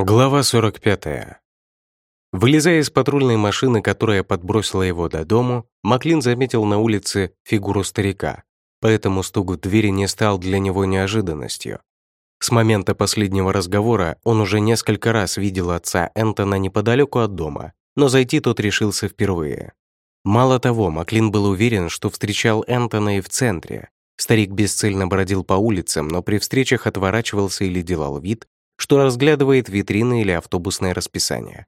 Глава 45. Вылезая из патрульной машины, которая подбросила его до дому, Маклин заметил на улице фигуру старика, поэтому стук в двери не стал для него неожиданностью. С момента последнего разговора он уже несколько раз видел отца Энтона неподалеку от дома, но зайти тот решился впервые. Мало того, Маклин был уверен, что встречал Энтона и в центре. Старик бесцельно бродил по улицам, но при встречах отворачивался или делал вид, что разглядывает витрины или автобусное расписание.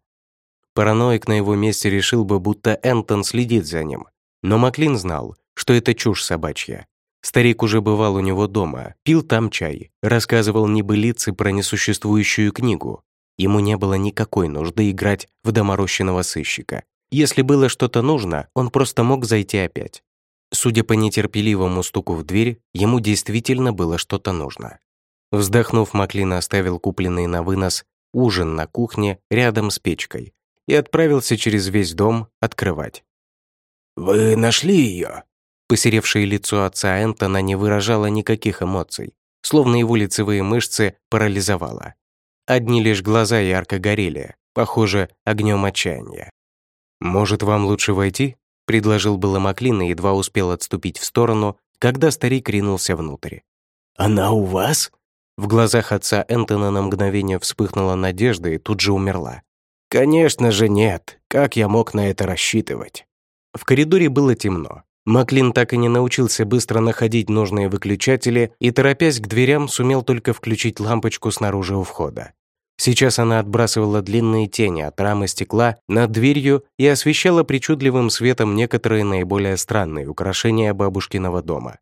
Параноик на его месте решил бы, будто Энтон следит за ним. Но Маклин знал, что это чушь собачья. Старик уже бывал у него дома, пил там чай, рассказывал небылицы про несуществующую книгу. Ему не было никакой нужды играть в доморощенного сыщика. Если было что-то нужно, он просто мог зайти опять. Судя по нетерпеливому стуку в дверь, ему действительно было что-то нужно. Вздохнув, Маклин оставил купленный на вынос ужин на кухне рядом с печкой и отправился через весь дом открывать. «Вы нашли ее?» Посеревшее лицо отца Энтона не выражало никаких эмоций, словно его лицевые мышцы парализовало. Одни лишь глаза ярко горели, похоже, огнем отчаяния. «Может, вам лучше войти?» — предложил было Маклин и едва успел отступить в сторону, когда старик ринулся внутрь. «Она у вас?» В глазах отца Энтона на мгновение вспыхнула надежда и тут же умерла. «Конечно же нет. Как я мог на это рассчитывать?» В коридоре было темно. Маклин так и не научился быстро находить нужные выключатели и, торопясь к дверям, сумел только включить лампочку снаружи у входа. Сейчас она отбрасывала длинные тени от рамы стекла над дверью и освещала причудливым светом некоторые наиболее странные украшения бабушкиного дома.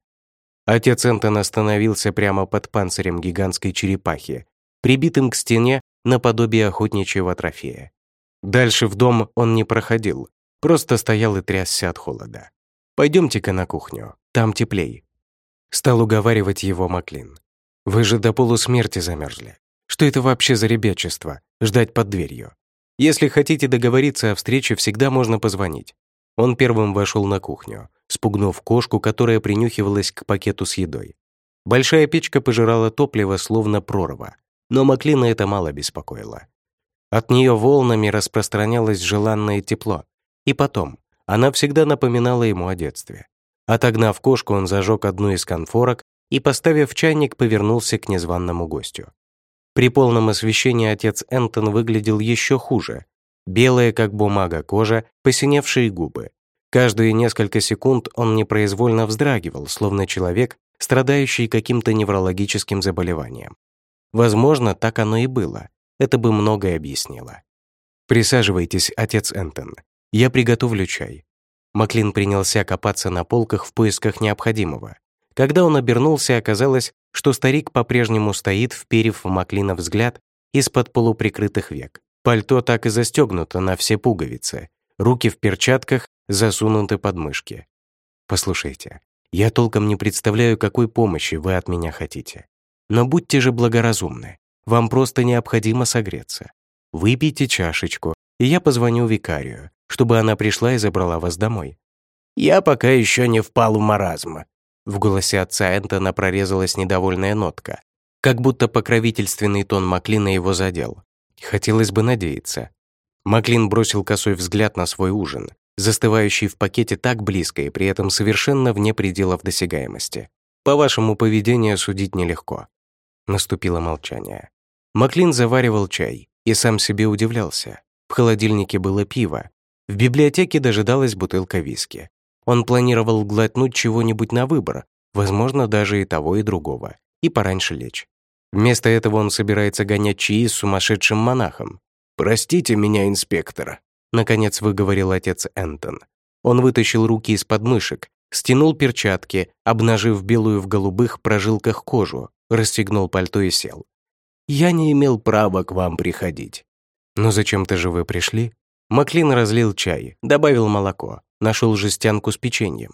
Отец Энтон остановился прямо под панцирем гигантской черепахи, прибитым к стене наподобие охотничьего трофея. Дальше в дом он не проходил, просто стоял и трясся от холода. «Пойдемте-ка на кухню, там теплей». Стал уговаривать его Маклин. «Вы же до полусмерти замерзли. Что это вообще за ребячество? Ждать под дверью. Если хотите договориться о встрече, всегда можно позвонить». Он первым вошел на кухню, спугнув кошку, которая принюхивалась к пакету с едой. Большая печка пожирала топливо, словно прорва, но Маклина это мало беспокоило. От нее волнами распространялось желанное тепло, и потом она всегда напоминала ему о детстве. Отогнав кошку, он зажег одну из конфорок и, поставив чайник, повернулся к незваному гостю. При полном освещении отец Энтон выглядел еще хуже. Белая, как бумага, кожа, посиневшие губы, Каждые несколько секунд он непроизвольно вздрагивал, словно человек, страдающий каким-то неврологическим заболеванием. Возможно, так оно и было. Это бы многое объяснило. «Присаживайтесь, отец Энтон. Я приготовлю чай». Маклин принялся копаться на полках в поисках необходимого. Когда он обернулся, оказалось, что старик по-прежнему стоит, вперев в Маклина взгляд из-под полуприкрытых век. Пальто так и застегнуто на все пуговицы, руки в перчатках засунуты под мышки. Послушайте, я толком не представляю, какой помощи вы от меня хотите. Но будьте же благоразумны. Вам просто необходимо согреться. Выпейте чашечку, и я позвоню викарию, чтобы она пришла и забрала вас домой. Я пока еще не впал в маразм. В голосе отца Энтона прорезалась недовольная нотка, как будто покровительственный тон Маклина его задел. Хотелось бы надеяться. Маклин бросил косой взгляд на свой ужин, застывающий в пакете так близко и при этом совершенно вне пределов досягаемости. По вашему поведению судить нелегко. Наступило молчание. Маклин заваривал чай и сам себе удивлялся. В холодильнике было пиво. В библиотеке дожидалась бутылка виски. Он планировал глотнуть чего-нибудь на выбор, возможно, даже и того, и другого, и пораньше лечь. Вместо этого он собирается гонять чаи с сумасшедшим монахом. «Простите меня, инспектор», Наконец выговорил отец Энтон. Он вытащил руки из подмышек, стянул перчатки, обнажив белую в голубых прожилках кожу, расстегнул пальто и сел. «Я не имел права к вам приходить». «Но зачем-то же вы пришли?» Маклин разлил чай, добавил молоко, нашел жестянку с печеньем.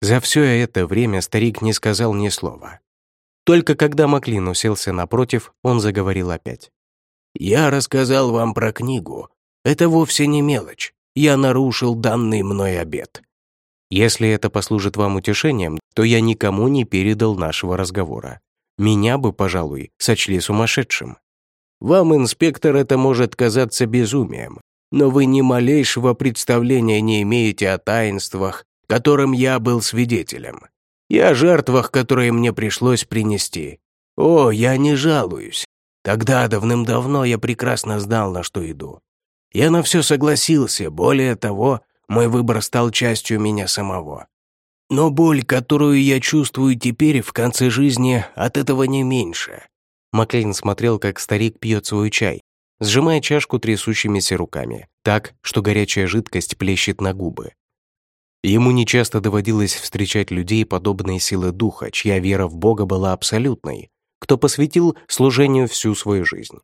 За все это время старик не сказал ни слова. Только когда Маклин уселся напротив, он заговорил опять. «Я рассказал вам про книгу, это вовсе не мелочь. Я нарушил данный мной обет. Если это послужит вам утешением, то я никому не передал нашего разговора. Меня бы, пожалуй, сочли сумасшедшим. Вам, инспектор, это может казаться безумием, но вы ни малейшего представления не имеете о таинствах, которым я был свидетелем, и о жертвах, которые мне пришлось принести. О, я не жалуюсь. Тогда, давным-давно, я прекрасно знал, на что иду. Я на все согласился, более того, мой выбор стал частью меня самого. Но боль, которую я чувствую теперь в конце жизни, от этого не меньше. Маклин смотрел, как старик пьет свой чай, сжимая чашку трясущимися руками, так, что горячая жидкость плещет на губы. Ему нечасто доводилось встречать людей подобной силы духа, чья вера в Бога была абсолютной, кто посвятил служению всю свою жизнь.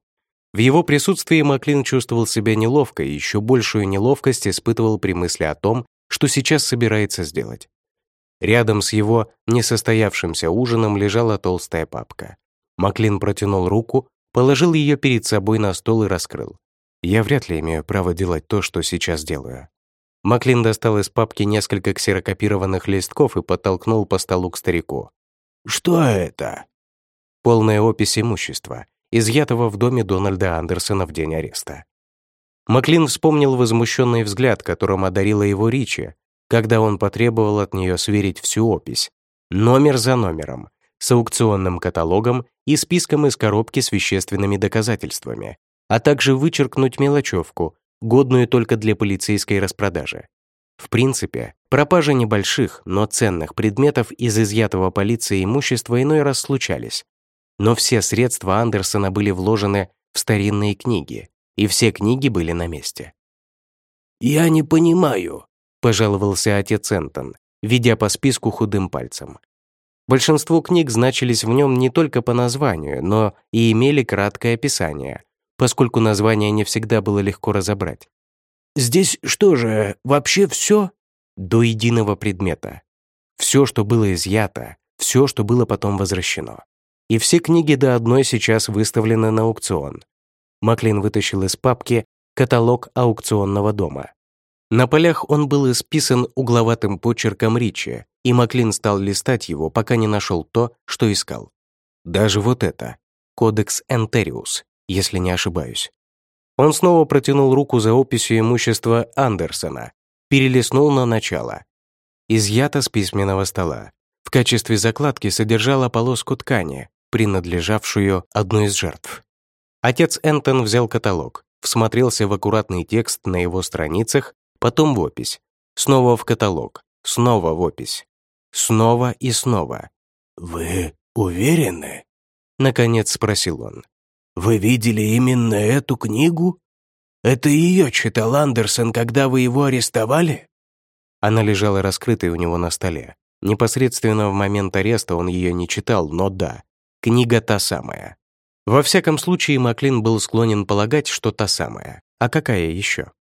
В его присутствии Маклин чувствовал себя неловко и еще большую неловкость испытывал при мысли о том, что сейчас собирается сделать. Рядом с его несостоявшимся ужином лежала толстая папка. Маклин протянул руку, положил ее перед собой на стол и раскрыл. «Я вряд ли имею право делать то, что сейчас делаю». Маклин достал из папки несколько ксерокопированных листков и подтолкнул по столу к старику. «Что это?» Полная опись имущества, изъятого в доме Дональда Андерсона в день ареста. Маклин вспомнил возмущенный взгляд, которым одарила его Ричи, когда он потребовал от нее сверить всю опись, номер за номером, с аукционным каталогом и списком из коробки с вещественными доказательствами, а также вычеркнуть мелочевку, годную только для полицейской распродажи. В принципе, пропажи небольших, но ценных предметов из изъятого полицией имущества иной раз случались, но все средства Андерсона были вложены в старинные книги, и все книги были на месте. «Я не понимаю», — пожаловался отец Энтон, ведя по списку худым пальцем. Большинство книг значились в нем не только по названию, но и имели краткое описание, поскольку название не всегда было легко разобрать. «Здесь что же, вообще все?» До единого предмета. Все, что было изъято, все, что было потом возвращено и все книги до одной сейчас выставлены на аукцион. Маклин вытащил из папки каталог аукционного дома. На полях он был исписан угловатым почерком Ричи, и Маклин стал листать его, пока не нашел то, что искал. Даже вот это — кодекс Энтериус, если не ошибаюсь. Он снова протянул руку за описью имущества Андерсона, перелистнул на начало. Изъято с письменного стола. В качестве закладки содержала полоску ткани, принадлежавшую одной из жертв. Отец Энтон взял каталог, всмотрелся в аккуратный текст на его страницах, потом в опись, снова в каталог, снова в опись, снова и снова. «Вы уверены?» — наконец спросил он. «Вы видели именно эту книгу? Это ее читал Андерсон, когда вы его арестовали?» Она лежала раскрытой у него на столе. Непосредственно в момент ареста он ее не читал, но да, Книга та самая. Во всяком случае, Маклин был склонен полагать, что та самая. А какая еще?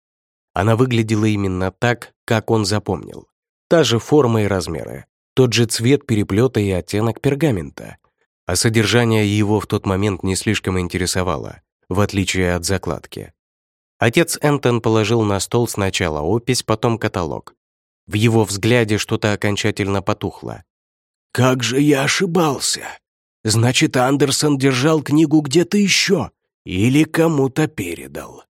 Она выглядела именно так, как он запомнил. Та же форма и размеры, тот же цвет переплета и оттенок пергамента. А содержание его в тот момент не слишком интересовало, в отличие от закладки. Отец Энтон положил на стол сначала опись, потом каталог. В его взгляде что-то окончательно потухло. «Как же я ошибался!» Значит, Андерсон держал книгу где-то еще или кому-то передал.